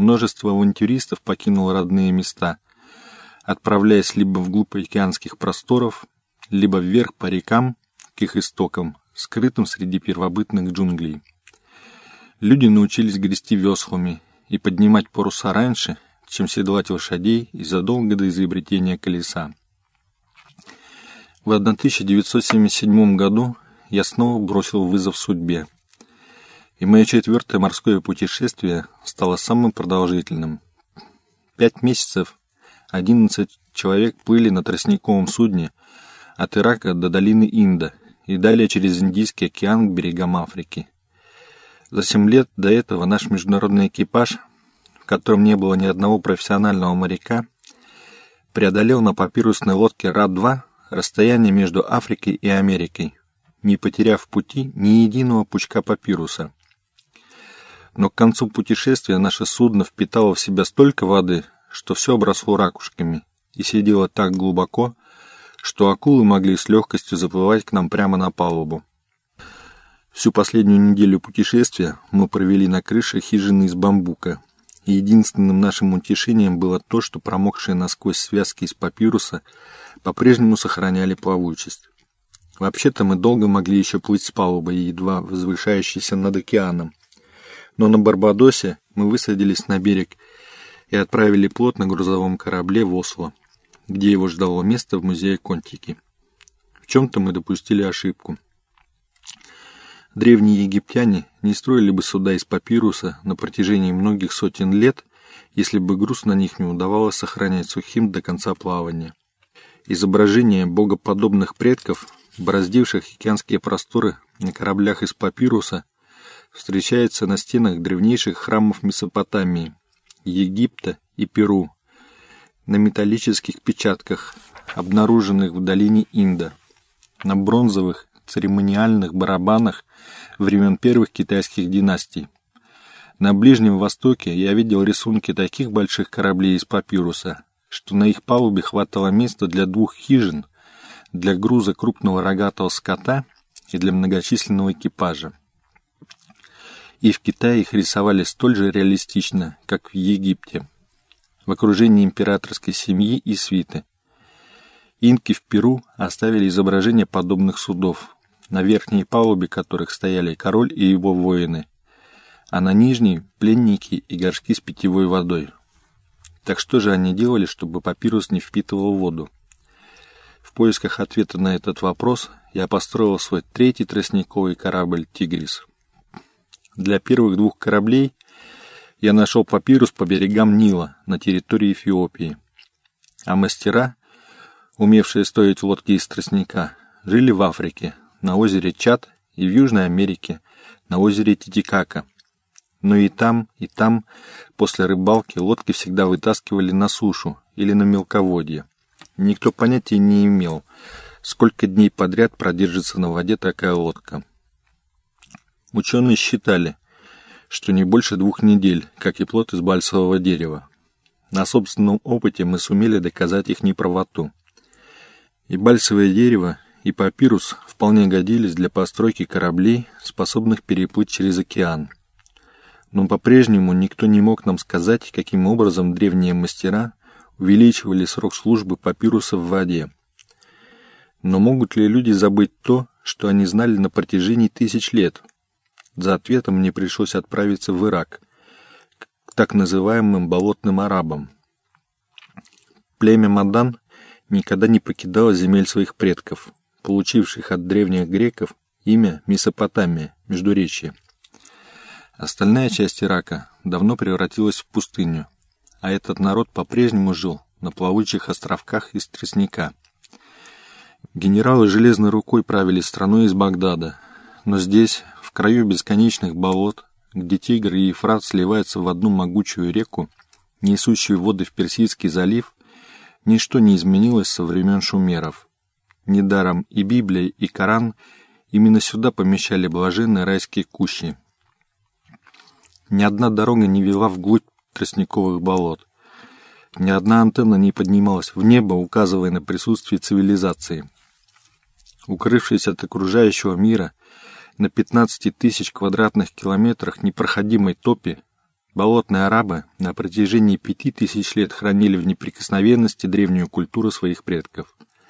множество авантюристов покинуло родные места, отправляясь либо вглубь океанских просторов, либо вверх по рекам к их истокам, скрытым среди первобытных джунглей. Люди научились грести веслами и поднимать паруса раньше, чем седлать лошадей и задолго до изобретения колеса. В 1977 году я снова бросил вызов судьбе. И мое четвертое морское путешествие стало самым продолжительным. Пять месяцев, одиннадцать человек плыли на тростниковом судне от Ирака до долины Инда и далее через Индийский океан к берегам Африки. За семь лет до этого наш международный экипаж, в котором не было ни одного профессионального моряка, преодолел на папирусной лодке Ра-2 расстояние между Африкой и Америкой, не потеряв в пути ни единого пучка папируса. Но к концу путешествия наше судно впитало в себя столько воды, что все обросло ракушками и сидело так глубоко, что акулы могли с легкостью заплывать к нам прямо на палубу. Всю последнюю неделю путешествия мы провели на крыше хижины из бамбука, и единственным нашим утешением было то, что промокшие насквозь связки из папируса по-прежнему сохраняли плавучесть. Вообще-то мы долго могли еще плыть с палубой, едва возвышающейся над океаном. Но на Барбадосе мы высадились на берег и отправили плот на грузовом корабле в Осло, где его ждало место в музее Контики. В чем-то мы допустили ошибку. Древние египтяне не строили бы суда из папируса на протяжении многих сотен лет, если бы груз на них не удавалось сохранять сухим до конца плавания. Изображения богоподобных предков, бороздивших океанские просторы на кораблях из папируса, встречаются на стенах древнейших храмов Месопотамии, Египта и Перу, на металлических печатках, обнаруженных в долине Инда, на бронзовых церемониальных барабанах времен первых китайских династий. На Ближнем Востоке я видел рисунки таких больших кораблей из папируса, что на их палубе хватало места для двух хижин, для груза крупного рогатого скота и для многочисленного экипажа. И в Китае их рисовали столь же реалистично, как в Египте, в окружении императорской семьи и свиты. Инки в Перу оставили изображения подобных судов, на верхней палубе которых стояли король и его воины, а на нижней — пленники и горшки с питьевой водой. Так что же они делали, чтобы папирус не впитывал воду? В поисках ответа на этот вопрос я построил свой третий тростниковый корабль «Тигрис». Для первых двух кораблей я нашел папирус по берегам Нила на территории Эфиопии, а мастера, умевшие строить лодки из тростника, жили в Африке, на озере Чад и в Южной Америке на озере Титикака. Но и там, и там после рыбалки лодки всегда вытаскивали на сушу или на мелководье. Никто понятия не имел, сколько дней подряд продержится на воде такая лодка. Ученые считали, что не больше двух недель, как и плод из бальсового дерева. На собственном опыте мы сумели доказать их неправоту. И бальсовое дерево, и папирус вполне годились для постройки кораблей, способных переплыть через океан. Но по-прежнему никто не мог нам сказать, каким образом древние мастера увеличивали срок службы папируса в воде. Но могут ли люди забыть то, что они знали на протяжении тысяч лет? За ответом мне пришлось отправиться в Ирак, к так называемым болотным арабам. Племя Мадан никогда не покидало земель своих предков, получивших от древних греков имя Месопотамия, Междуречье. Остальная часть Ирака давно превратилась в пустыню, а этот народ по-прежнему жил на плавучих островках из тростника. Генералы железной рукой правили страной из Багдада, но здесь, в краю бесконечных болот, где Тигр и Ефрат сливаются в одну могучую реку, несущую воды в Персидский залив, ничто не изменилось со времен шумеров – Недаром и Библия, и Коран именно сюда помещали блаженные райские кущи. Ни одна дорога не вела вглубь тростниковых болот. Ни одна антенна не поднималась в небо, указывая на присутствие цивилизации. Укрывшись от окружающего мира на 15 тысяч квадратных километрах непроходимой топи, Болотные арабы на протяжении пяти тысяч лет хранили в неприкосновенности древнюю культуру своих предков.